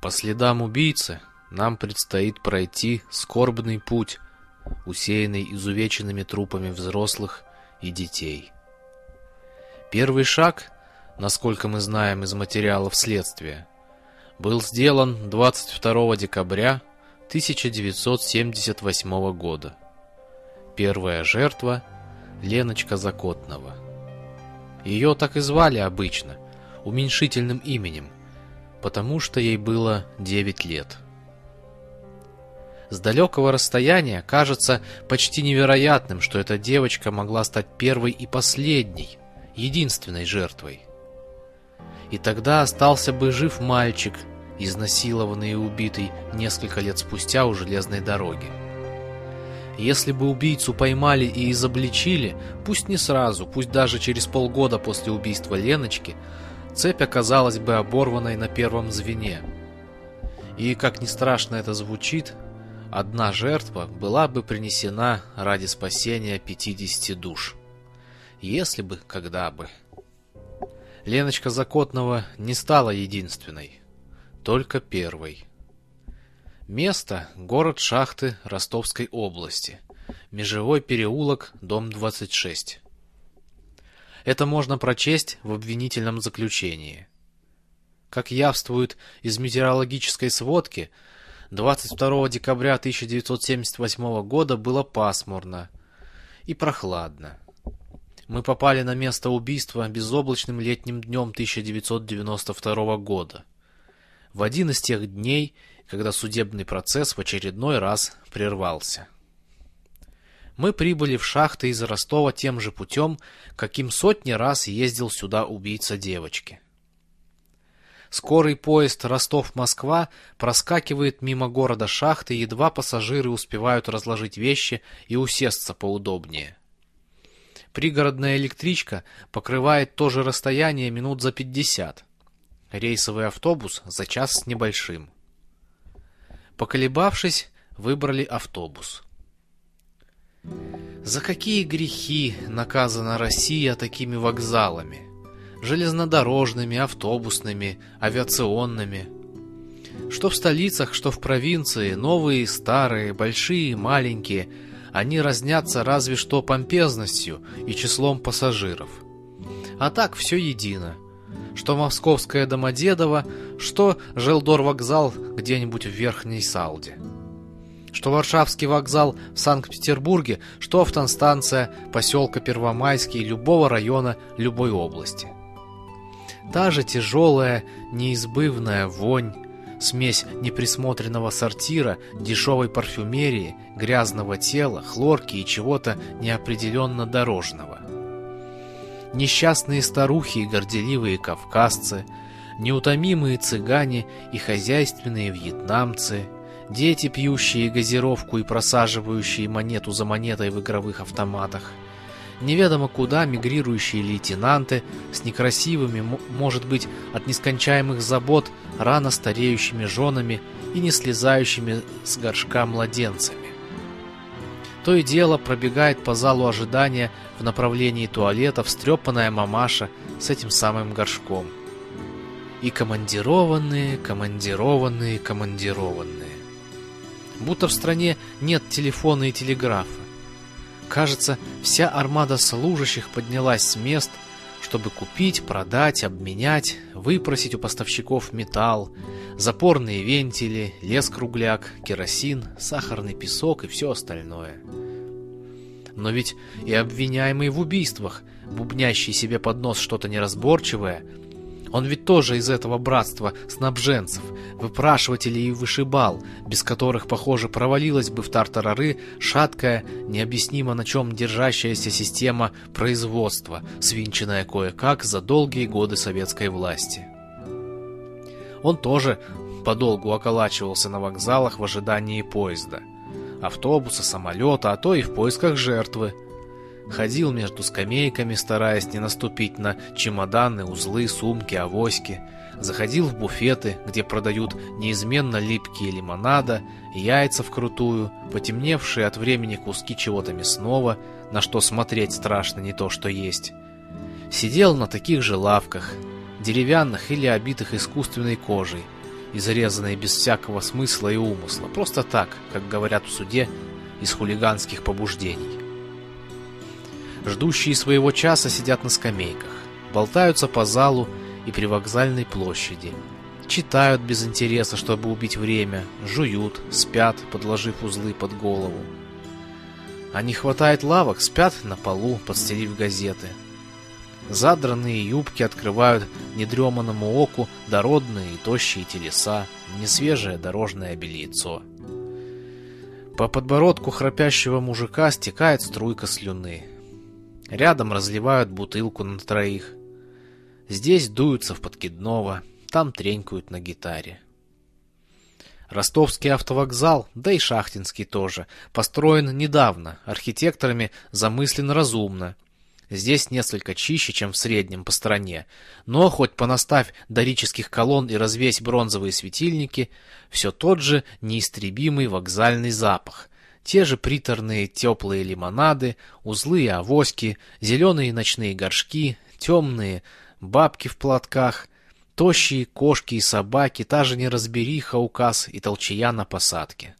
По следам убийцы нам предстоит пройти скорбный путь, усеянный изувеченными трупами взрослых и детей. Первый шаг, насколько мы знаем из материалов следствия, был сделан 22 декабря 1978 года. Первая жертва – Леночка Закотного. Ее так и звали обычно, уменьшительным именем, потому что ей было 9 лет. С далекого расстояния кажется почти невероятным, что эта девочка могла стать первой и последней, единственной жертвой. И тогда остался бы жив мальчик, изнасилованный и убитый несколько лет спустя у железной дороги. Если бы убийцу поймали и изобличили, пусть не сразу, пусть даже через полгода после убийства Леночки, цепь оказалась бы оборванной на первом звене. И, как ни страшно это звучит, одна жертва была бы принесена ради спасения 50 душ. Если бы, когда бы. Леночка Закотного не стала единственной, только первой. Место – город Шахты Ростовской области. Межевой переулок, дом 26. Это можно прочесть в обвинительном заключении. Как явствует из метеорологической сводки, 22 декабря 1978 года было пасмурно и прохладно. Мы попали на место убийства безоблачным летним днем 1992 года. В один из тех дней – когда судебный процесс в очередной раз прервался. Мы прибыли в шахты из Ростова тем же путем, каким сотни раз ездил сюда убийца девочки. Скорый поезд Ростов-Москва проскакивает мимо города шахты, едва пассажиры успевают разложить вещи и усесться поудобнее. Пригородная электричка покрывает то же расстояние минут за пятьдесят. Рейсовый автобус за час с небольшим. Поколебавшись, выбрали автобус. За какие грехи наказана Россия такими вокзалами? Железнодорожными, автобусными, авиационными. Что в столицах, что в провинции, новые старые, большие маленькие, они разнятся разве что помпезностью и числом пассажиров. А так все едино – что Московская Домодедово, что Желдор вокзал где-нибудь в Верхней Салде. Что Варшавский вокзал в Санкт-Петербурге, что автостанция поселка Первомайский любого района любой области. Та же тяжелая, неизбывная вонь, смесь неприсмотренного сортира, дешевой парфюмерии, грязного тела, хлорки и чего-то неопределенно дорожного – несчастные старухи и горделивые кавказцы, неутомимые цыгане и хозяйственные вьетнамцы, дети, пьющие газировку и просаживающие монету за монетой в игровых автоматах, неведомо куда мигрирующие лейтенанты с некрасивыми, может быть, от нескончаемых забот, рано стареющими женами и не слезающими с горшка младенцами. То и дело пробегает по залу ожидания в направлении туалета встрепанная мамаша с этим самым горшком. И командированные, командированные, командированные. Будто в стране нет телефона и телеграфа. Кажется, вся армада служащих поднялась с мест, чтобы купить, продать, обменять, выпросить у поставщиков металл, запорные вентили, лес-кругляк, керосин, сахарный песок и все остальное. Но ведь и обвиняемый в убийствах, бубнящий себе под нос что-то неразборчивое, он ведь тоже из этого братства снабженцев, выпрашивателей и вышибал, без которых, похоже, провалилась бы в тартарары шаткая, необъяснимо на чем держащаяся система производства, свинченная кое-как за долгие годы советской власти. Он тоже подолгу околачивался на вокзалах в ожидании поезда – автобуса, самолета, а то и в поисках жертвы. Ходил между скамейками, стараясь не наступить на чемоданы, узлы, сумки, авоськи. Заходил в буфеты, где продают неизменно липкие лимонада, яйца вкрутую, потемневшие от времени куски чего-то мясного, на что смотреть страшно не то, что есть. Сидел на таких же лавках, деревянных или обитых искусственной кожей, изрезанные без всякого смысла и умысла, просто так, как говорят в суде, из хулиганских побуждений. Ждущие своего часа сидят на скамейках, болтаются по залу и при вокзальной площади, читают без интереса, чтобы убить время, жуют, спят, подложив узлы под голову. А не хватает лавок, спят на полу, подстелив газеты. Задранные юбки открывают недреманному оку дородные и тощие телеса, несвежее дорожное бельецо. По подбородку храпящего мужика стекает струйка слюны. Рядом разливают бутылку на троих. Здесь дуются в подкидного, там тренькают на гитаре. Ростовский автовокзал, да и Шахтинский тоже, построен недавно, архитекторами замыслен разумно. Здесь несколько чище, чем в среднем по стране, но хоть понаставь дорических колонн и развесь бронзовые светильники, все тот же неистребимый вокзальный запах, те же приторные теплые лимонады, узлы и авоськи, зеленые ночные горшки, темные бабки в платках, тощие кошки и собаки, та же неразбериха указ и толчая на посадке.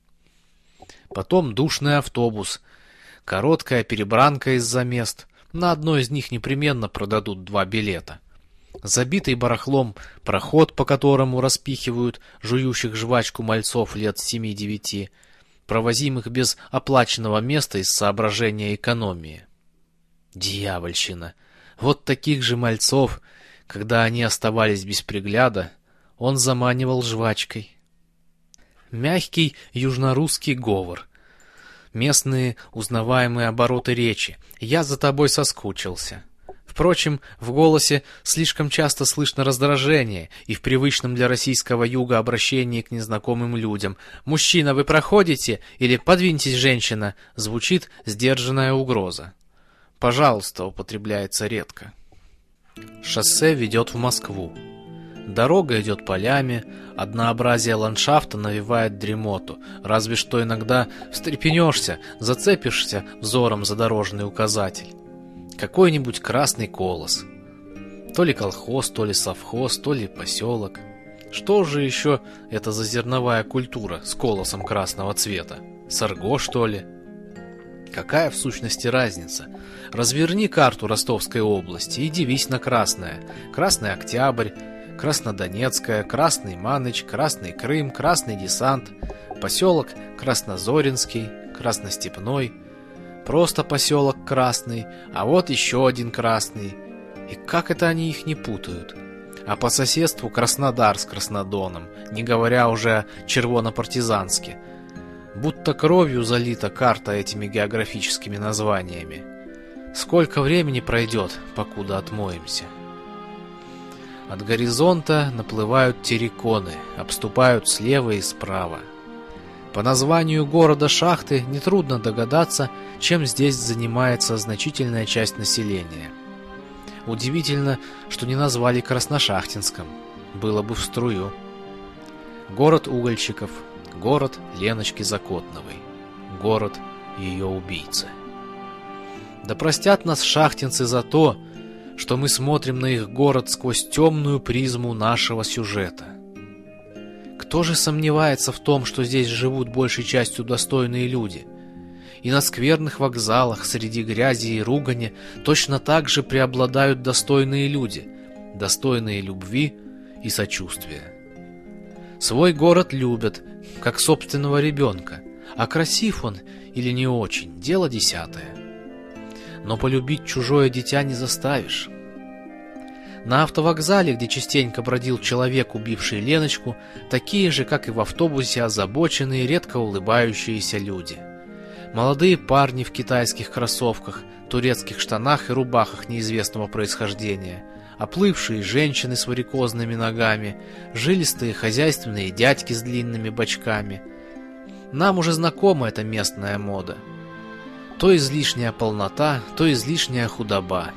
Потом душный автобус, короткая перебранка из-за мест, на одной из них непременно продадут два билета. Забитый барахлом проход, по которому распихивают жующих жвачку мальцов лет семи-девяти, провозимых без оплаченного места из соображения экономии. Дьявольщина! Вот таких же мальцов, когда они оставались без пригляда, он заманивал жвачкой. Мягкий южнорусский говор. Местные узнаваемые обороты речи. «Я за тобой соскучился». Впрочем, в голосе слишком часто слышно раздражение, и в привычном для российского юга обращении к незнакомым людям «Мужчина, вы проходите?» или «Подвиньтесь, женщина» звучит сдержанная угроза. «Пожалуйста» употребляется редко. Шоссе ведет в Москву. Дорога идет полями, однообразие ландшафта навевает дремоту, разве что иногда встрепенешься, зацепишься взором за дорожный указатель какой-нибудь красный колос. То ли колхоз, то ли совхоз, то ли поселок. Что же еще это за зерновая культура с колосом красного цвета? Сарго, что ли? Какая в сущности разница? Разверни карту Ростовской области и дивись на красное. Красный Октябрь, Краснодонецкая, Красный Маныч, Красный Крым, Красный Десант, поселок Краснозоринский, Красностепной – Просто поселок Красный, а вот еще один Красный. И как это они их не путают? А по соседству Краснодар с Краснодоном, не говоря уже о Червонопартизанске. Будто кровью залита карта этими географическими названиями. Сколько времени пройдет, покуда отмоемся? От горизонта наплывают терриконы, обступают слева и справа. По названию города Шахты нетрудно догадаться, чем здесь занимается значительная часть населения. Удивительно, что не назвали Красношахтинском. Было бы в струю. Город угольщиков, город Леночки Закотновой, город ее убийцы. Да простят нас шахтинцы за то, что мы смотрим на их город сквозь темную призму нашего сюжета – кто же сомневается в том, что здесь живут большей частью достойные люди? И на скверных вокзалах среди грязи и ругани точно так же преобладают достойные люди, достойные любви и сочувствия. Свой город любят, как собственного ребенка, а красив он или не очень, дело десятое. Но полюбить чужое дитя не заставишь. На автовокзале, где частенько бродил человек, убивший Леночку, такие же, как и в автобусе, озабоченные, редко улыбающиеся люди. Молодые парни в китайских кроссовках, турецких штанах и рубахах неизвестного происхождения, оплывшие женщины с варикозными ногами, жилистые хозяйственные дядьки с длинными бочками. Нам уже знакома эта местная мода. То излишняя полнота, то излишняя худоба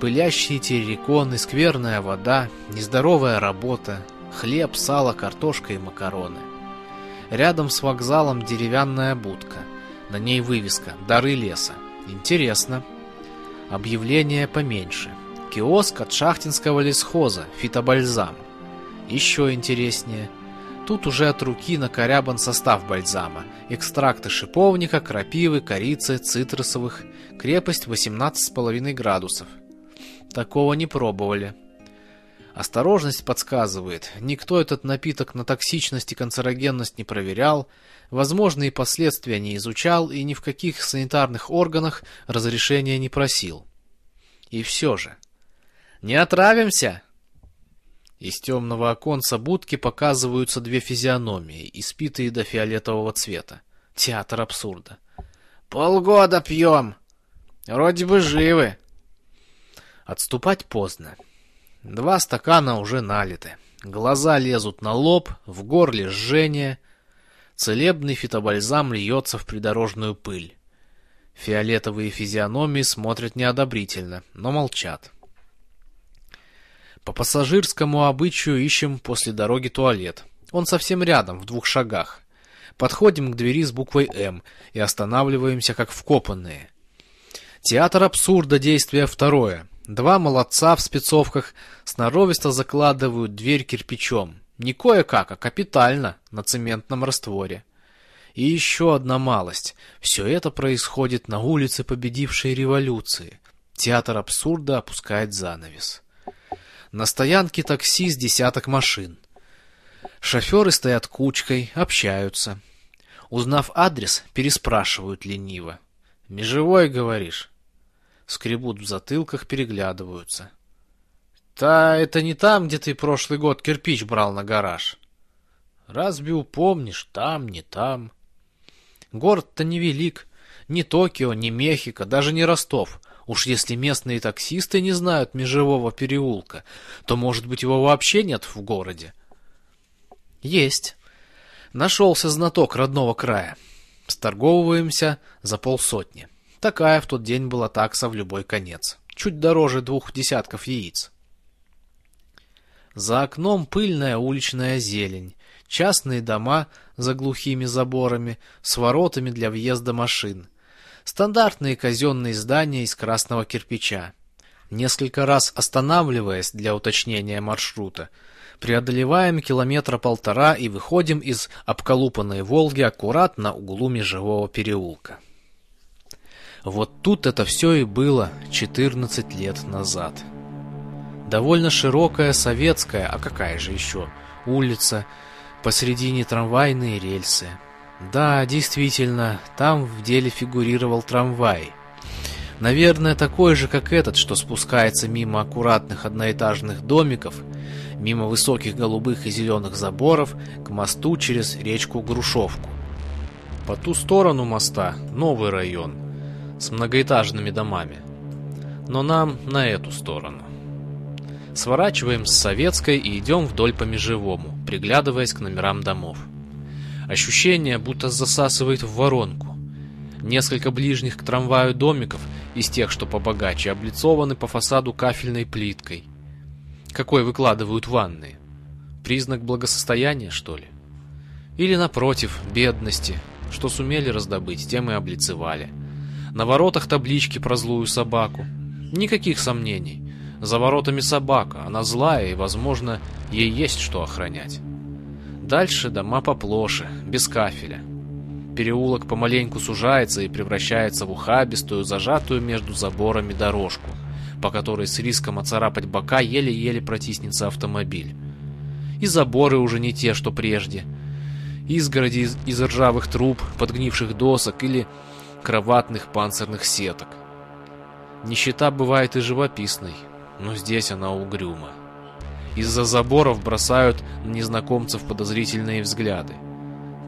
пылящие терриконы, скверная вода, нездоровая работа, хлеб, сало, картошка и макароны. Рядом с вокзалом деревянная будка. На ней вывеска «Дары леса». Интересно. Объявление поменьше. Киоск от шахтинского лесхоза, фитобальзам. Еще интереснее. Тут уже от руки накорябан состав бальзама. Экстракты шиповника, крапивы, корицы, цитрусовых. Крепость 18,5 градусов. Такого не пробовали. Осторожность подсказывает, никто этот напиток на токсичность и канцерогенность не проверял, возможные последствия не изучал и ни в каких санитарных органах разрешения не просил. И все же. «Не отравимся?» Из темного оконца будки показываются две физиономии, испитые до фиолетового цвета. Театр абсурда. «Полгода пьем! Вроде бы живы!» Отступать поздно. Два стакана уже налиты. Глаза лезут на лоб, в горле жжение. Целебный фитобальзам льется в придорожную пыль. Фиолетовые физиономии смотрят неодобрительно, но молчат. По пассажирскому обычаю ищем после дороги туалет. Он совсем рядом, в двух шагах. Подходим к двери с буквой «М» и останавливаемся как вкопанные. Театр абсурда, действие второе. Два молодца в спецовках сноровисто закладывают дверь кирпичом. Не кое-как, а капитально, на цементном растворе. И еще одна малость. Все это происходит на улице победившей революции. Театр абсурда опускает занавес. На стоянке такси с десяток машин. Шоферы стоят кучкой, общаются. Узнав адрес, переспрашивают лениво. «Межевой, говоришь?» Скребут в затылках, переглядываются. «Та это не там, где ты прошлый год кирпич брал на гараж?» «Разве упомнишь? Там, не там». Город-то невелик. Ни Токио, ни Мехико, даже не Ростов. Уж если местные таксисты не знают межевого переулка, то, может быть, его вообще нет в городе? Есть. Нашелся знаток родного края. Сторговываемся за полсотни. Такая в тот день была такса в любой конец. Чуть дороже двух десятков яиц. За окном пыльная уличная зелень, частные дома за глухими заборами, с воротами для въезда машин. Стандартные казенные здания из красного кирпича. Несколько раз останавливаясь для уточнения маршрута, преодолеваем километра полтора и выходим из обколупанной Волги аккурат на углу межевого переулка. Вот тут это все и было 14 лет назад. Довольно широкая советская, а какая же еще, улица, посредине трамвайные рельсы. Да, действительно, там в деле фигурировал трамвай. Наверное, такой же, как этот, что спускается мимо аккуратных одноэтажных домиков, мимо высоких голубых и зеленых заборов к мосту через речку Грушевку. По ту сторону моста новый район – с многоэтажными домами. Но нам на эту сторону. Сворачиваем с Советской и идем вдоль по Межевому, приглядываясь к номерам домов. Ощущение, будто засасывает в воронку. Несколько ближних к трамваю домиков, из тех, что побогаче, облицованы по фасаду кафельной плиткой. Какой выкладывают ванны? Признак благосостояния, что ли? Или, напротив, бедности, что сумели раздобыть, тем и облицевали – на воротах таблички про злую собаку. Никаких сомнений. За воротами собака, она злая и, возможно, ей есть что охранять. Дальше дома поплоше, без кафеля. Переулок помаленьку сужается и превращается в ухабистую, зажатую между заборами дорожку, по которой с риском оцарапать бока еле-еле протиснется автомобиль. И заборы уже не те, что прежде. Изгороди из, из ржавых труб, подгнивших досок или кроватных панцирных сеток. Нищета бывает и живописной, но здесь она угрюма. Из-за заборов бросают на незнакомцев подозрительные взгляды.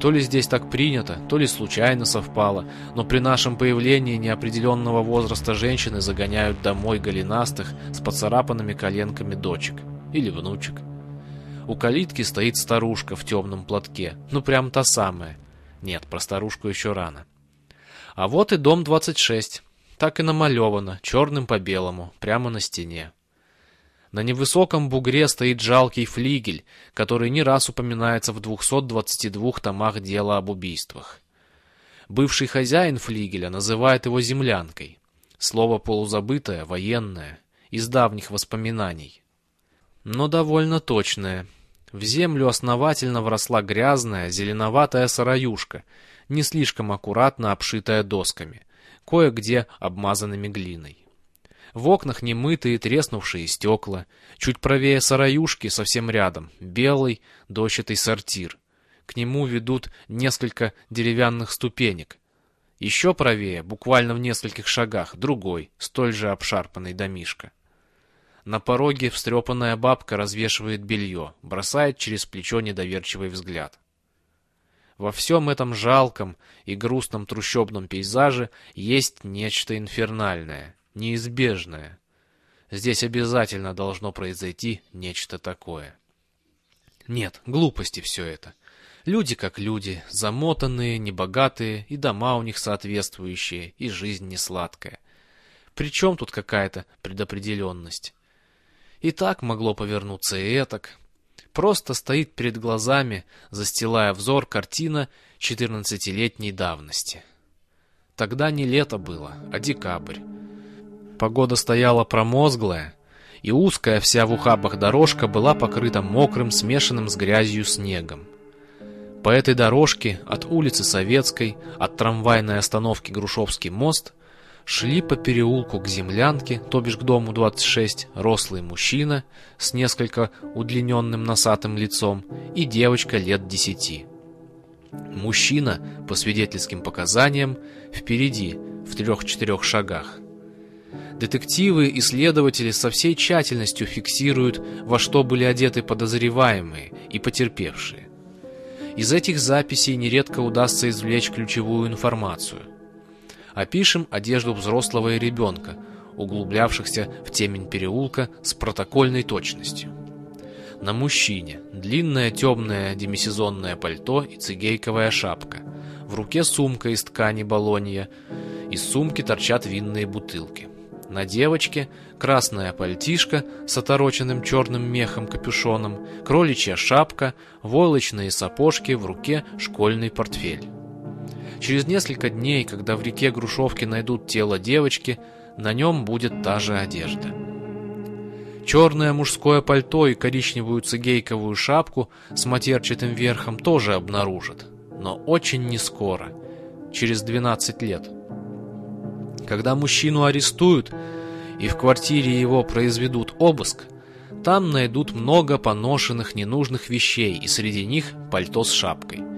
То ли здесь так принято, то ли случайно совпало, но при нашем появлении неопределенного возраста женщины загоняют домой голенастых с поцарапанными коленками дочек или внучек. У калитки стоит старушка в темном платке, ну прям та самая. Нет, про старушку еще рано. А вот и дом 26. Так и намалевано, черным по белому, прямо на стене. На невысоком бугре стоит жалкий флигель, который не раз упоминается в 222 томах дела об убийствах. Бывший хозяин флигеля называет его землянкой. Слово полузабытое, военное, из давних воспоминаний. Но довольно точное. В землю основательно вросла грязная, зеленоватая сыроюшка, не слишком аккуратно обшитая досками, кое-где обмазанными глиной. В окнах немытые треснувшие стекла, чуть правее сыроюшки, совсем рядом, белый дощатый сортир. К нему ведут несколько деревянных ступенек. Еще правее, буквально в нескольких шагах, другой, столь же обшарпанный домишка. На пороге встрепанная бабка развешивает белье, бросает через плечо недоверчивый взгляд. Во всем этом жалком и грустном трущобном пейзаже есть нечто инфернальное, неизбежное. Здесь обязательно должно произойти нечто такое. Нет, глупости все это. Люди как люди, замотанные, небогатые, и дома у них соответствующие, и жизнь не сладкая. Причем тут какая-то предопределенность? И так могло повернуться и этак. Просто стоит перед глазами, застилая взор, картина четырнадцатилетней давности. Тогда не лето было, а декабрь. Погода стояла промозглая, и узкая вся в ухабах дорожка была покрыта мокрым, смешанным с грязью снегом. По этой дорожке от улицы Советской, от трамвайной остановки Грушевский мост, шли по переулку к землянке, то бишь к дому 26, рослый мужчина с несколько удлиненным носатым лицом и девочка лет десяти. Мужчина, по свидетельским показаниям, впереди, в трех-четырех шагах. Детективы и следователи со всей тщательностью фиксируют, во что были одеты подозреваемые и потерпевшие. Из этих записей нередко удастся извлечь ключевую информацию. Опишем одежду взрослого и ребенка, углублявшихся в темень переулка с протокольной точностью. На мужчине длинное темное демисезонное пальто и цигейковая шапка. В руке сумка из ткани балонья. Из сумки торчат винные бутылки. На девочке красная пальтишка с отороченным черным мехом капюшоном, кроличья шапка, войлочные сапожки, в руке школьный портфель. Через несколько дней, когда в реке Грушевки найдут тело девочки, на нем будет та же одежда. Черное мужское пальто и коричневую цигейковую шапку с матерчатым верхом тоже обнаружат, но очень не скоро, через 12 лет. Когда мужчину арестуют и в квартире его произведут обыск, там найдут много поношенных ненужных вещей, и среди них пальто с шапкой.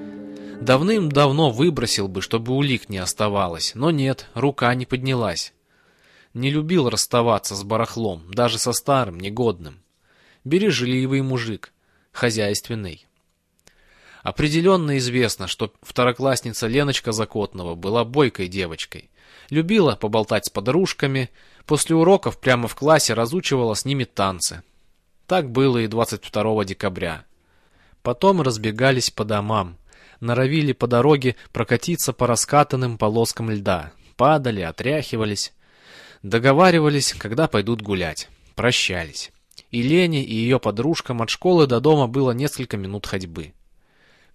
Давным-давно выбросил бы, чтобы улик не оставалось, но нет, рука не поднялась. Не любил расставаться с барахлом, даже со старым, негодным. Бережливый мужик, хозяйственный. Определенно известно, что второклассница Леночка Закотного была бойкой девочкой. Любила поболтать с подружками, после уроков прямо в классе разучивала с ними танцы. Так было и 22 декабря. Потом разбегались по домам, норовили по дороге прокатиться по раскатанным полоскам льда, падали, отряхивались, договаривались, когда пойдут гулять, прощались. И Лене, и ее подружкам от школы до дома было несколько минут ходьбы.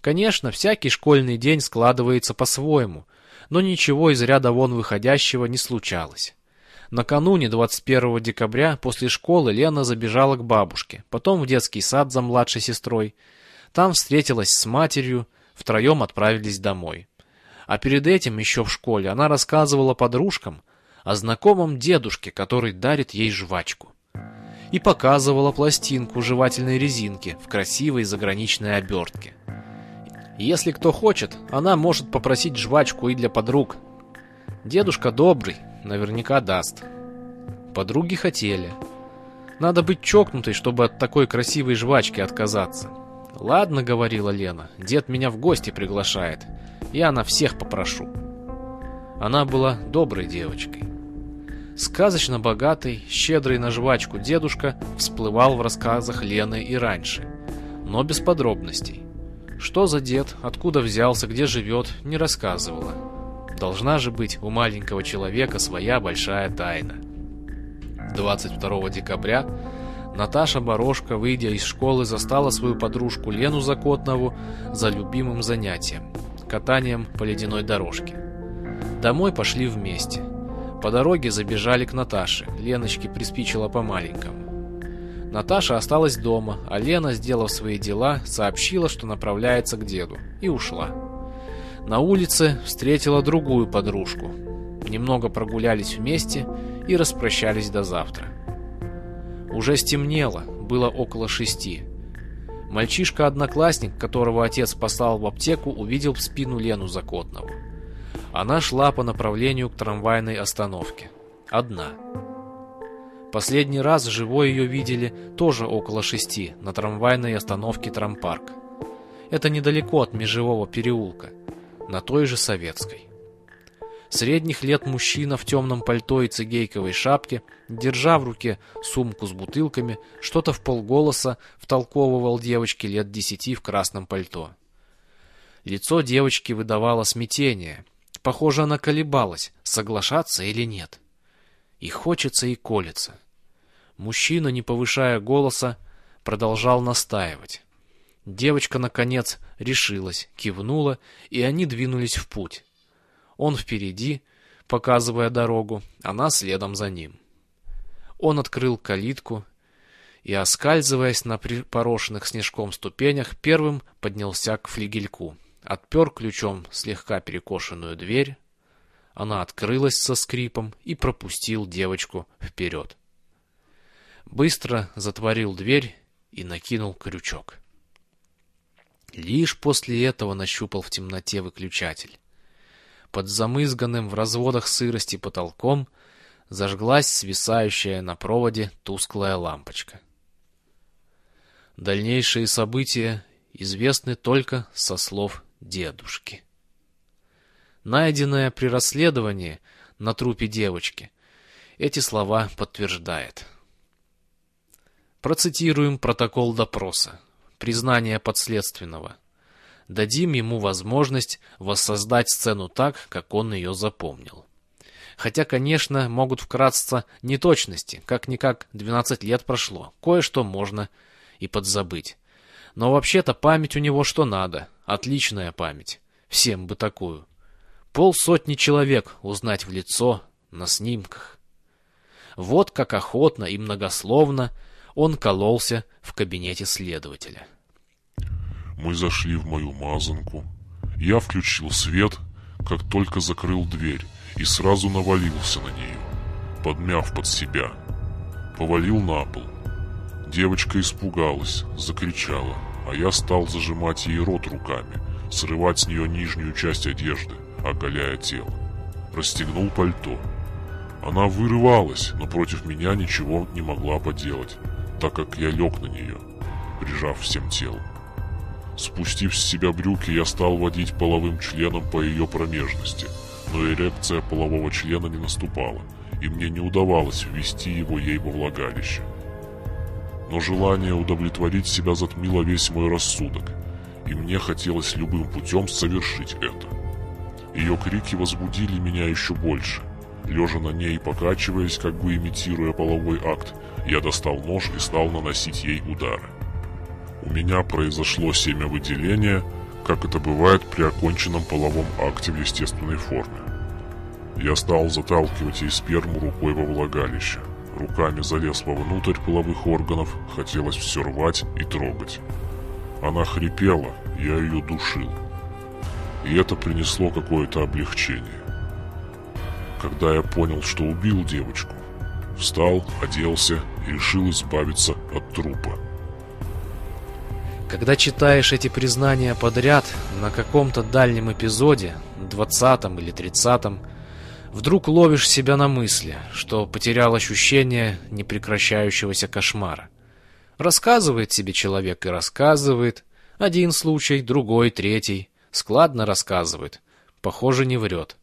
Конечно, всякий школьный день складывается по-своему, но ничего из ряда вон выходящего не случалось. Накануне 21 декабря после школы Лена забежала к бабушке, потом в детский сад за младшей сестрой. Там встретилась с матерью, втроем отправились домой. А перед этим еще в школе она рассказывала подружкам о знакомом дедушке, который дарит ей жвачку. И показывала пластинку жевательной резинки в красивой заграничной обертке. Если кто хочет, она может попросить жвачку и для подруг. Дедушка добрый, наверняка даст. Подруги хотели. Надо быть чокнутой, чтобы от такой красивой жвачки отказаться. «Ладно», — говорила Лена, — «дед меня в гости приглашает. Я на всех попрошу». Она была доброй девочкой. Сказочно богатый, щедрый на жвачку дедушка всплывал в рассказах Лены и раньше, но без подробностей. Что за дед, откуда взялся, где живет, не рассказывала. Должна же быть у маленького человека своя большая тайна. 22 декабря Наташа Борошко, выйдя из школы, застала свою подружку Лену Закотнову за любимым занятием – катанием по ледяной дорожке. Домой пошли вместе. По дороге забежали к Наташе, Леночке приспичило по-маленькому. Наташа осталась дома, а Лена, сделав свои дела, сообщила, что направляется к деду, и ушла. На улице встретила другую подружку. Немного прогулялись вместе и распрощались до завтра. Уже стемнело, было около шести. Мальчишка-одноклассник, которого отец послал в аптеку, увидел в спину Лену Закотнову. Она шла по направлению к трамвайной остановке. Одна. Последний раз живой ее видели тоже около шести, на трамвайной остановке Трампарк. Это недалеко от Межевого переулка, на той же Советской. Средних лет мужчина в темном пальто и цигейковой шапке, держа в руке сумку с бутылками, что-то в полголоса втолковывал девочке лет десяти в красном пальто. Лицо девочки выдавало смятение. Похоже, она колебалась, соглашаться или нет. И хочется, и колется. Мужчина, не повышая голоса, продолжал настаивать. Девочка, наконец, решилась, кивнула, и они двинулись в путь. Он впереди, показывая дорогу, она следом за ним. Он открыл калитку и, оскальзываясь на припорошенных снежком ступенях, первым поднялся к флигельку. Отпер ключом слегка перекошенную дверь. Она открылась со скрипом и пропустил девочку вперед. Быстро затворил дверь и накинул крючок. Лишь после этого нащупал в темноте выключатель. Под замызганным в разводах сырости потолком зажглась свисающая на проводе тусклая лампочка. Дальнейшие события известны только со слов дедушки. Найденное при расследовании на трупе девочки эти слова подтверждает. Процитируем протокол допроса, признание подследственного – дадим ему возможность воссоздать сцену так, как он ее запомнил. Хотя, конечно, могут вкратце неточности, как-никак 12 лет прошло, кое-что можно и подзабыть. Но вообще-то память у него что надо, отличная память, всем бы такую. Полсотни человек узнать в лицо на снимках. Вот как охотно и многословно он кололся в кабинете следователя. Мы зашли в мою мазанку. Я включил свет, как только закрыл дверь, и сразу навалился на нее, подмяв под себя. Повалил на пол. Девочка испугалась, закричала, а я стал зажимать ей рот руками, срывать с нее нижнюю часть одежды, оголяя тело. Расстегнул пальто. Она вырывалась, но против меня ничего не могла поделать, так как я лег на нее, прижав всем телом. Спустив с себя брюки, я стал водить половым членом по ее промежности, но эрекция полового члена не наступала, и мне не удавалось ввести его ей во влагалище. Но желание удовлетворить себя затмило весь мой рассудок, и мне хотелось любым путем совершить это. Ее крики возбудили меня еще больше. Лежа на ней и покачиваясь, как бы имитируя половой акт, я достал нож и стал наносить ей удары. У меня произошло семявыделение, как это бывает при оконченном половом акте в естественной форме. Я стал заталкивать ей сперму рукой во влагалище. Руками залез вовнутрь половых органов, хотелось все рвать и трогать. Она хрипела, я ее душил. И это принесло какое-то облегчение. Когда я понял, что убил девочку, встал, оделся и решил избавиться от трупа. Когда читаешь эти признания подряд на каком-то дальнем эпизоде, двадцатом или тридцатом, вдруг ловишь себя на мысли, что потерял ощущение непрекращающегося кошмара. Рассказывает себе человек и рассказывает. Один случай, другой, третий. Складно рассказывает. Похоже, не врет.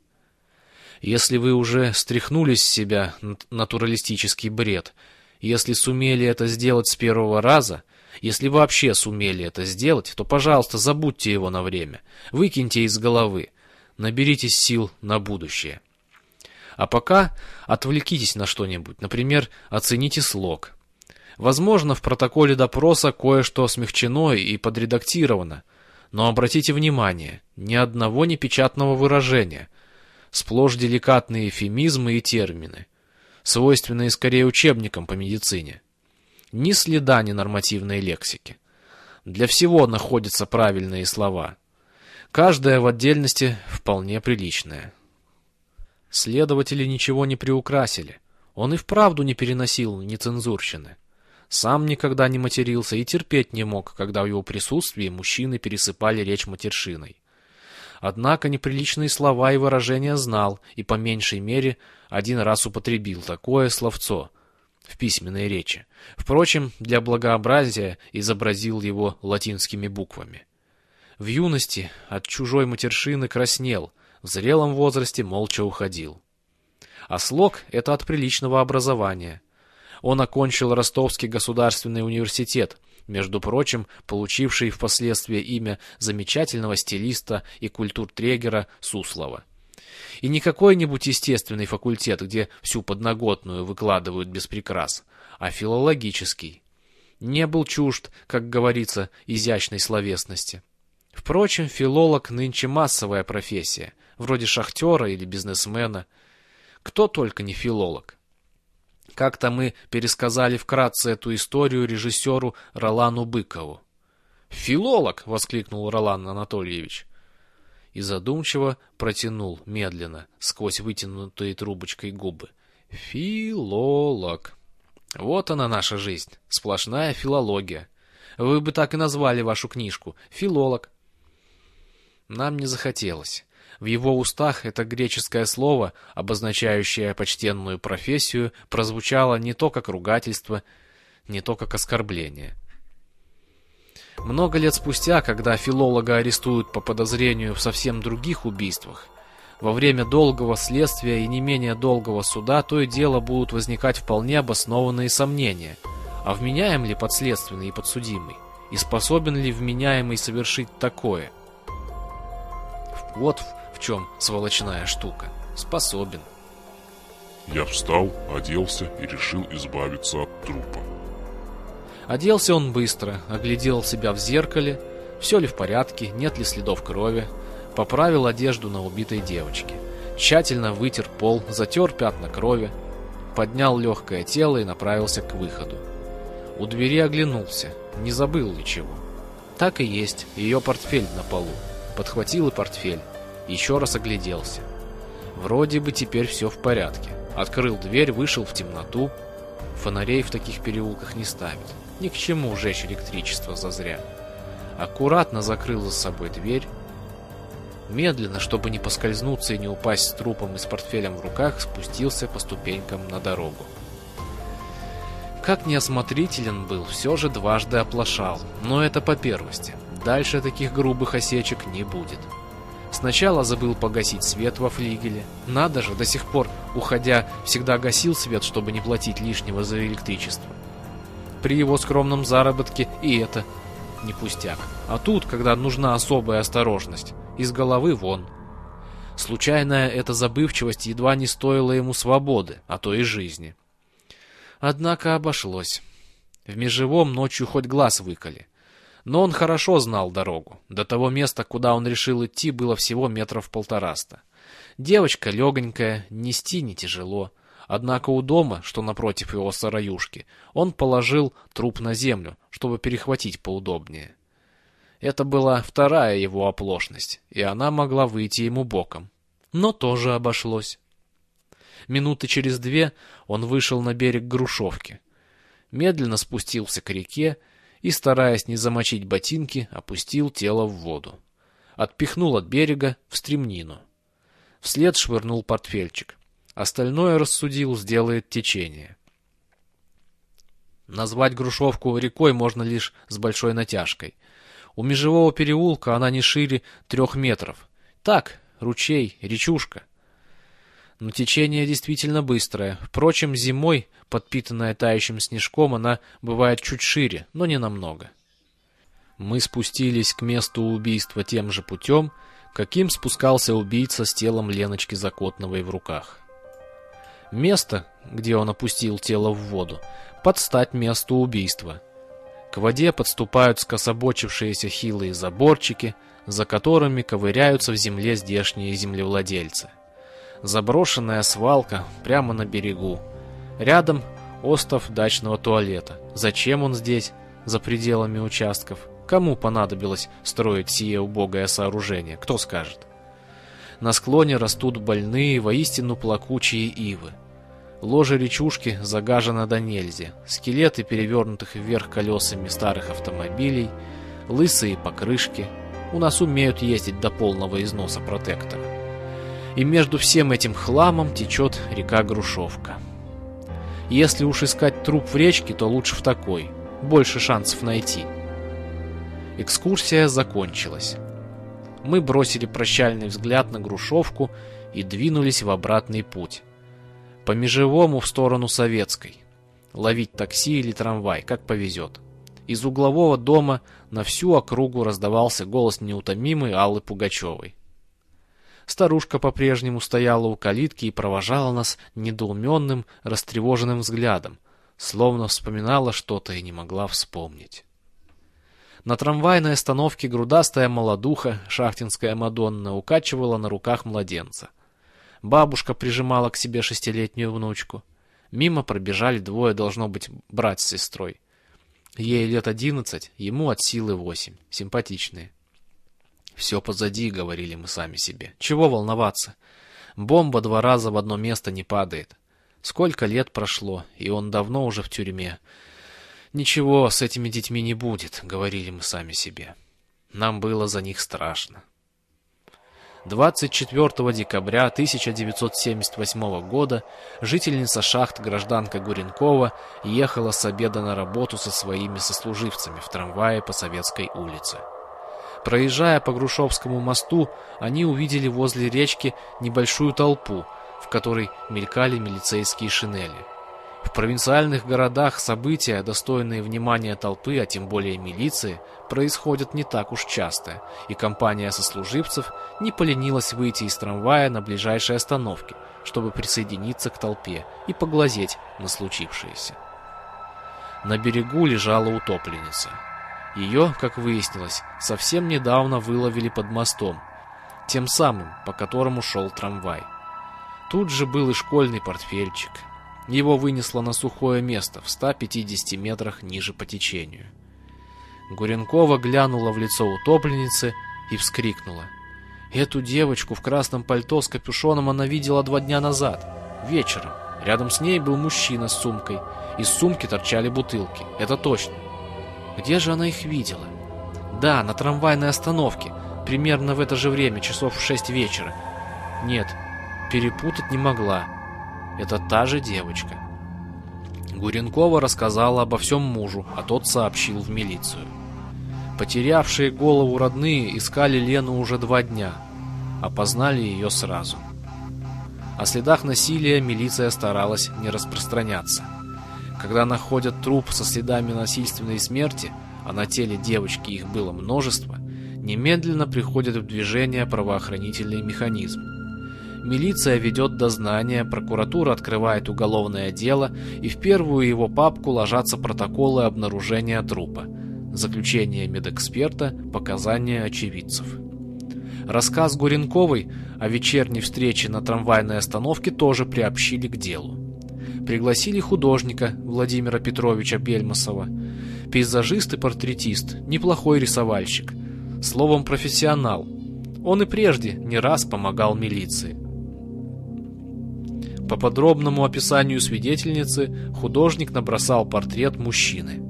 Если вы уже стряхнули с себя натуралистический бред, если сумели это сделать с первого раза — если вообще сумели это сделать, то, пожалуйста, забудьте его на время. Выкиньте из головы. Наберитесь сил на будущее. А пока отвлекитесь на что-нибудь. Например, оцените слог. Возможно, в протоколе допроса кое-что смягчено и подредактировано. Но обратите внимание, ни одного непечатного выражения. Сплошь деликатные эфемизмы и термины, свойственные скорее учебникам по медицине. Ни следа ненормативной лексики. Для всего находятся правильные слова. Каждая в отдельности вполне приличная. Следователи ничего не приукрасили. Он и вправду не переносил нецензурщины. Сам никогда не матерился и терпеть не мог, когда в его присутствии мужчины пересыпали речь матершиной. Однако неприличные слова и выражения знал и по меньшей мере один раз употребил такое словцо в письменной речи. Впрочем, для благообразия изобразил его латинскими буквами. В юности от чужой матершины краснел, в зрелом возрасте молча уходил. А слог — это от приличного образования — он окончил Ростовский государственный университет, между прочим, получивший впоследствии имя замечательного стилиста и культуртрегера Суслова. И не какой-нибудь естественный факультет, где всю подноготную выкладывают без прикрас, а филологический. Не был чужд, как говорится, изящной словесности. Впрочем, филолог нынче массовая профессия, вроде шахтера или бизнесмена. Кто только не филолог. Как-то мы пересказали вкратце эту историю режиссеру Ролану Быкову. «Филолог!» — воскликнул Ролан Анатольевич. И задумчиво протянул медленно, сквозь вытянутые трубочкой губы. «Филолог!» Вот она наша жизнь, сплошная филология. Вы бы так и назвали вашу книжку «Филолог». Нам не захотелось. В его устах это греческое слово, обозначающее почтенную профессию, прозвучало не то как ругательство, не то как оскорбление. Много лет спустя, когда филолога арестуют по подозрению в совсем других убийствах, во время долгого следствия и не менее долгого суда то и дело будут возникать вполне обоснованные сомнения, а вменяем ли подследственный и подсудимый, и способен ли вменяемый совершить такое. Вот чем сволочная штука. Способен. Я встал, оделся и решил избавиться от трупа. Оделся он быстро, оглядел себя в зеркале, все ли в порядке, нет ли следов крови, поправил одежду на убитой девочке, тщательно вытер пол, затер пятна крови, поднял легкое тело и направился к выходу. У двери оглянулся, не забыл ли чего. Так и есть, ее портфель на полу. Подхватил и портфель, еще раз огляделся. Вроде бы теперь все в порядке. Открыл дверь, вышел в темноту. Фонарей в таких переулках не ставят. Ни к чему жечь электричество зазря. Аккуратно закрыл за собой дверь. Медленно, чтобы не поскользнуться и не упасть с трупом и с портфелем в руках, спустился по ступенькам на дорогу. Как неосмотрителен был, все же дважды оплошал. Но это по первости. Дальше таких грубых осечек не будет. Сначала забыл погасить свет во флигеле. Надо же, до сих пор, уходя, всегда гасил свет, чтобы не платить лишнего за электричество. При его скромном заработке и это не пустяк. А тут, когда нужна особая осторожность, из головы вон. Случайная эта забывчивость едва не стоила ему свободы, а то и жизни. Однако обошлось. В межевом ночью хоть глаз выколи. Но он хорошо знал дорогу. До того места, куда он решил идти, было всего метров полтораста. Девочка легонькая, нести не тяжело. Однако у дома, что напротив его сараюшки, он положил труп на землю, чтобы перехватить поудобнее. Это была вторая его оплошность, и она могла выйти ему боком. Но тоже обошлось. Минуты через две он вышел на берег Грушевки. Медленно спустился к реке и, стараясь не замочить ботинки, опустил тело в воду. Отпихнул от берега в стремнину. Вслед швырнул портфельчик. Остальное, рассудил, сделает течение. Назвать Грушевку рекой можно лишь с большой натяжкой. У межевого переулка она не шире трех метров. Так, ручей, речушка. Но течение действительно быстрое. Впрочем, зимой подпитанная тающим снежком, она бывает чуть шире, но не намного. Мы спустились к месту убийства тем же путем, каким спускался убийца с телом Леночки Закотновой в руках. Место, где он опустил тело в воду, под стать месту убийства. К воде подступают скособочившиеся хилые заборчики, за которыми ковыряются в земле здешние землевладельцы. Заброшенная свалка прямо на берегу, Рядом Остов дачного туалета. Зачем он здесь, за пределами участков? Кому понадобилось строить сие убогое сооружение, кто скажет? На склоне растут больные, воистину плакучие ивы. Ложе речушки загажено до нельзя. Скелеты перевернутых вверх колесами старых автомобилей, лысые покрышки. У нас умеют ездить до полного износа протектора. И между всем этим хламом течет река Грушевка. Если уж искать труп в речке, то лучше в такой. Больше шансов найти. Экскурсия закончилась. Мы бросили прощальный взгляд на Грушевку и двинулись в обратный путь. По межевому в сторону Советской. Ловить такси или трамвай, как повезет. Из углового дома на всю округу раздавался голос неутомимой Аллы Пугачевой. Старушка по-прежнему стояла у калитки и провожала нас недоуменным, растревоженным взглядом, словно вспоминала что-то и не могла вспомнить. На трамвайной остановке грудастая молодуха, шахтинская Мадонна, укачивала на руках младенца. Бабушка прижимала к себе шестилетнюю внучку. Мимо пробежали двое, должно быть, брат с сестрой. Ей лет одиннадцать, ему от силы восемь. Симпатичные. «Все позади», — говорили мы сами себе. «Чего волноваться? Бомба два раза в одно место не падает. Сколько лет прошло, и он давно уже в тюрьме. «Ничего с этими детьми не будет», — говорили мы сами себе. Нам было за них страшно. 24 декабря 1978 года жительница шахт гражданка Гуренкова ехала с обеда на работу со своими сослуживцами в трамвае по Советской улице. Проезжая по Грушевскому мосту, они увидели возле речки небольшую толпу, в которой мелькали милицейские шинели. В провинциальных городах события, достойные внимания толпы, а тем более милиции, происходят не так уж часто, и компания сослуживцев не поленилась выйти из трамвая на ближайшей остановке, чтобы присоединиться к толпе и поглазеть на случившееся. На берегу лежала утопленница. Ее, как выяснилось, совсем недавно выловили под мостом, тем самым, по которому шел трамвай. Тут же был и школьный портфельчик – его вынесло на сухое место в 150 метрах ниже по течению. Гуренкова глянула в лицо утопленницы и вскрикнула. Эту девочку в красном пальто с капюшоном она видела два дня назад, вечером. Рядом с ней был мужчина с сумкой. Из сумки торчали бутылки, это точно. Где же она их видела? Да, на трамвайной остановке, примерно в это же время, часов в шесть вечера. Нет, перепутать не могла. Это та же девочка. Гуренкова рассказала обо всем мужу, а тот сообщил в милицию. Потерявшие голову родные искали Лену уже два дня. Опознали ее сразу. О следах насилия милиция старалась не распространяться. Когда находят труп со следами насильственной смерти, а на теле девочки их было множество, немедленно приходит в движение правоохранительный механизм. Милиция ведет дознание, прокуратура открывает уголовное дело, и в первую его папку ложатся протоколы обнаружения трупа, заключение медэксперта, показания очевидцев. Рассказ Гуренковой о вечерней встрече на трамвайной остановке тоже приобщили к делу. Пригласили художника Владимира Петровича Бельмасова, пейзажист и портретист, неплохой рисовальщик, словом профессионал. Он и прежде не раз помогал милиции. По подробному описанию свидетельницы художник набросал портрет мужчины.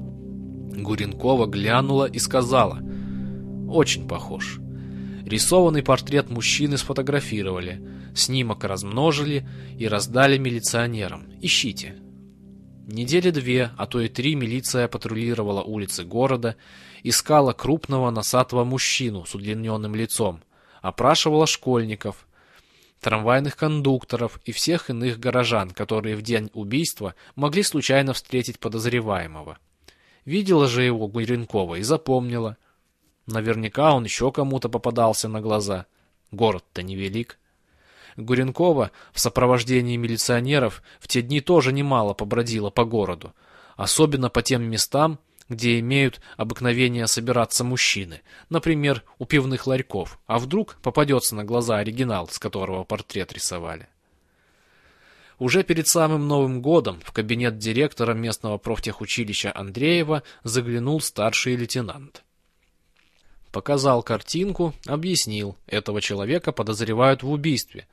Гуренкова глянула и сказала «Очень похож». Рисованный портрет мужчины сфотографировали, снимок размножили и раздали милиционерам. Ищите. Недели две, а то и три милиция патрулировала улицы города, искала крупного носатого мужчину с удлиненным лицом, опрашивала школьников, трамвайных кондукторов и всех иных горожан, которые в день убийства могли случайно встретить подозреваемого. Видела же его Гуренкова и запомнила. Наверняка он еще кому-то попадался на глаза. Город-то невелик. Гуренкова в сопровождении милиционеров в те дни тоже немало побродила по городу, особенно по тем местам, где имеют обыкновение собираться мужчины, например, у пивных ларьков, а вдруг попадется на глаза оригинал, с которого портрет рисовали. Уже перед самым Новым годом в кабинет директора местного профтехучилища Андреева заглянул старший лейтенант. Показал картинку, объяснил, этого человека подозревают в убийстве.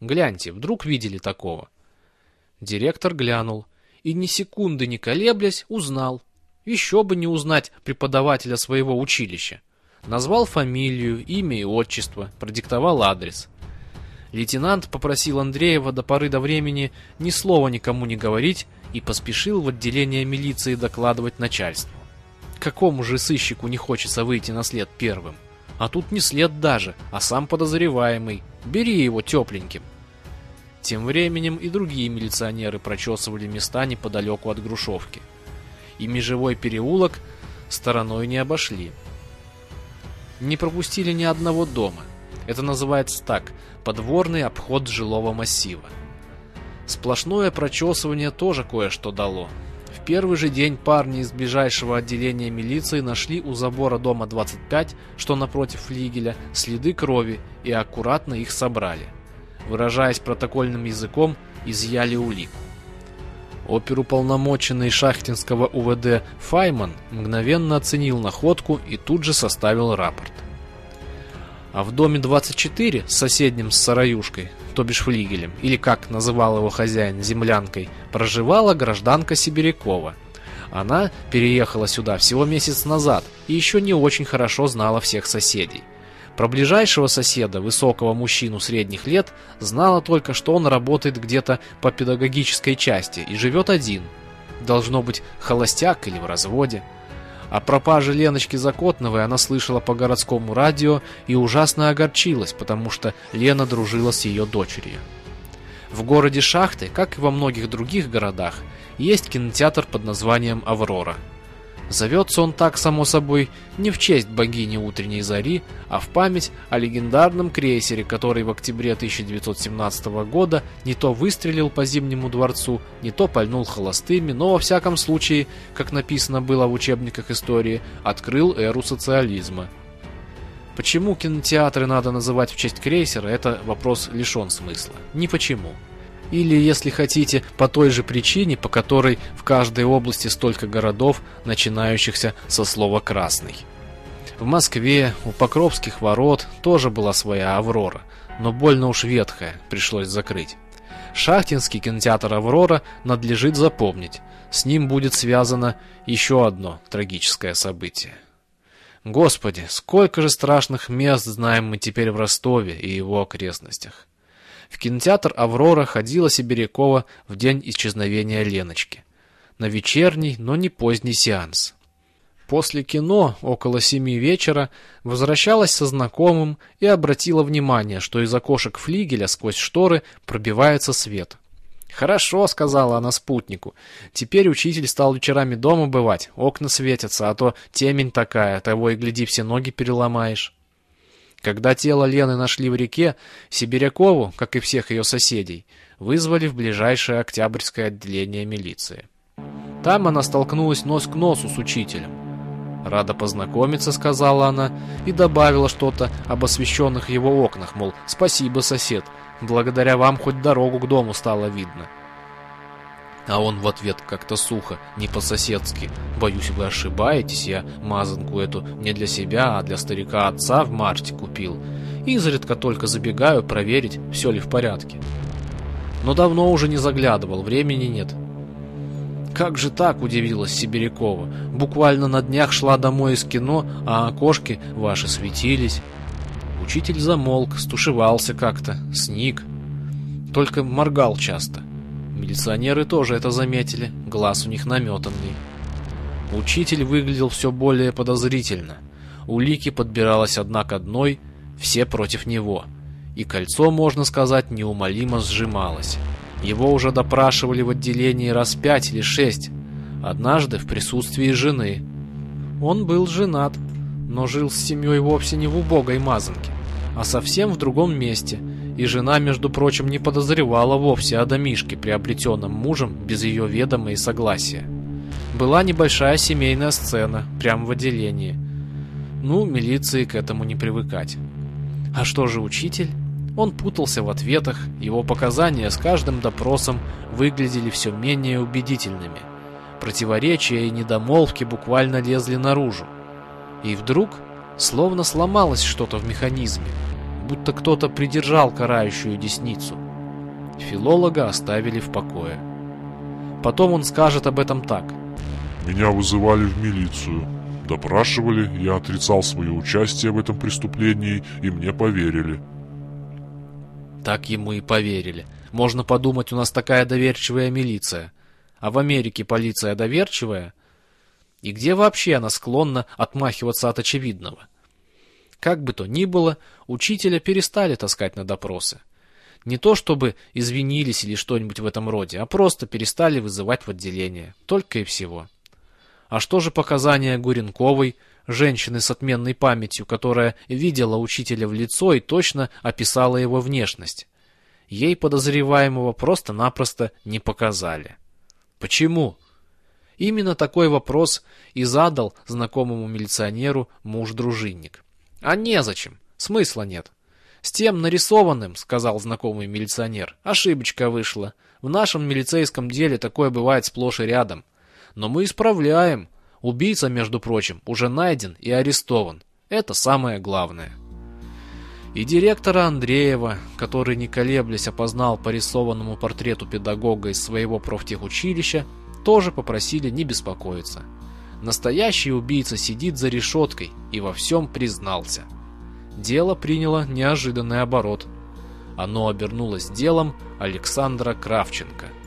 Гляньте, вдруг видели такого? Директор глянул и ни секунды не колеблясь узнал. Еще бы не узнать преподавателя своего училища. Назвал фамилию, имя и отчество, продиктовал адрес. Лейтенант попросил Андреева до поры до времени ни слова никому не говорить и поспешил в отделение милиции докладывать начальству. Какому же сыщику не хочется выйти на след первым? А тут не след даже, а сам подозреваемый. Бери его тепленьким. Тем временем и другие милиционеры прочесывали места неподалеку от Грушевки. И межевой переулок стороной не обошли. Не пропустили ни одного дома – это называется так – подворный обход жилого массива. Сплошное прочесывание тоже кое-что дало. В первый же день парни из ближайшего отделения милиции нашли у забора дома 25, что напротив флигеля, следы крови и аккуратно их собрали. Выражаясь протокольным языком, изъяли улику. Оперуполномоченный шахтинского УВД Файман мгновенно оценил находку и тут же составил рапорт. А в доме 24, соседнем с сараюшкой, то бишь флигелем, или как называл его хозяин, землянкой, проживала гражданка Сибирякова. Она переехала сюда всего месяц назад и еще не очень хорошо знала всех соседей. Про ближайшего соседа, высокого мужчину средних лет, знала только, что он работает где-то по педагогической части и живет один. Должно быть, холостяк или в разводе. О пропаже Леночки Закотновой она слышала по городскому радио и ужасно огорчилась, потому что Лена дружила с ее дочерью. В городе Шахты, как и во многих других городах, есть кинотеатр под названием «Аврора». Зовется он так, само собой, не в честь богини утренней зари, а в память о легендарном крейсере, который в октябре 1917 года не то выстрелил по Зимнему дворцу, не то пальнул холостыми, но во всяком случае, как написано было в учебниках истории, открыл эру социализма. Почему кинотеатры надо называть в честь крейсера, это вопрос лишен смысла. Ни почему или, если хотите, по той же причине, по которой в каждой области столько городов, начинающихся со слова «красный». В Москве у Покровских ворот тоже была своя «Аврора», но больно уж ветхая, пришлось закрыть. Шахтинский кинотеатр «Аврора» надлежит запомнить. С ним будет связано еще одно трагическое событие. Господи, сколько же страшных мест знаем мы теперь в Ростове и его окрестностях. В кинотеатр «Аврора» ходила Сибирякова в день исчезновения Леночки. На вечерний, но не поздний сеанс. После кино, около семи вечера, возвращалась со знакомым и обратила внимание, что из окошек флигеля сквозь шторы пробивается свет. «Хорошо», — сказала она спутнику. «Теперь учитель стал вечерами дома бывать, окна светятся, а то темень такая, того и гляди, все ноги переломаешь». Когда тело Лены нашли в реке, Сибирякову, как и всех ее соседей, вызвали в ближайшее Октябрьское отделение милиции. Там она столкнулась нос к носу с учителем. «Рада познакомиться», — сказала она, и добавила что-то об освещенных его окнах, мол, «Спасибо, сосед, благодаря вам хоть дорогу к дому стало видно». А он в ответ как-то сухо, не по-соседски. «Боюсь, вы ошибаетесь, я мазанку эту не для себя, а для старика отца в марте купил. Изредка только забегаю проверить, все ли в порядке». Но давно уже не заглядывал, времени нет. «Как же так?» – удивилась Сибирякова. «Буквально на днях шла домой из кино, а окошки ваши светились». Учитель замолк, стушевался как-то, сник. Только моргал часто – Милиционеры тоже это заметили, глаз у них наметанный. Учитель выглядел все более подозрительно. Улики подбиралась одна к одной, все против него. И кольцо, можно сказать, неумолимо сжималось. Его уже допрашивали в отделении раз пять или шесть, однажды в присутствии жены. Он был женат, но жил с семьей вовсе не в убогой мазанке, а совсем в другом месте – и жена, между прочим, не подозревала вовсе о домишке, приобретенном мужем без ее ведома и согласия. Была небольшая семейная сцена, прямо в отделении. Ну, милиции к этому не привыкать. А что же учитель? Он путался в ответах, его показания с каждым допросом выглядели все менее убедительными. Противоречия и недомолвки буквально лезли наружу. И вдруг словно сломалось что-то в механизме, будто кто-то придержал карающую десницу. Филолога оставили в покое. Потом он скажет об этом так. Меня вызывали в милицию. Допрашивали, я отрицал свое участие в этом преступлении, и мне поверили. Так ему и поверили. Можно подумать, у нас такая доверчивая милиция. А в Америке полиция доверчивая? И где вообще она склонна отмахиваться от очевидного? Как бы то ни было, учителя перестали таскать на допросы. Не то чтобы извинились или что-нибудь в этом роде, а просто перестали вызывать в отделение. Только и всего. А что же показания Гуренковой, женщины с отменной памятью, которая видела учителя в лицо и точно описала его внешность? Ей подозреваемого просто-напросто не показали. Почему? Именно такой вопрос и задал знакомому милиционеру муж-дружинник. А незачем, смысла нет. С тем нарисованным, сказал знакомый милиционер, ошибочка вышла. В нашем милицейском деле такое бывает сплошь и рядом. Но мы исправляем. Убийца, между прочим, уже найден и арестован. Это самое главное. И директора Андреева, который не колеблясь опознал по рисованному портрету педагога из своего профтехучилища, тоже попросили не беспокоиться. Настоящий убийца сидит за решеткой и во всем признался. Дело приняло неожиданный оборот. Оно обернулось делом Александра Кравченко –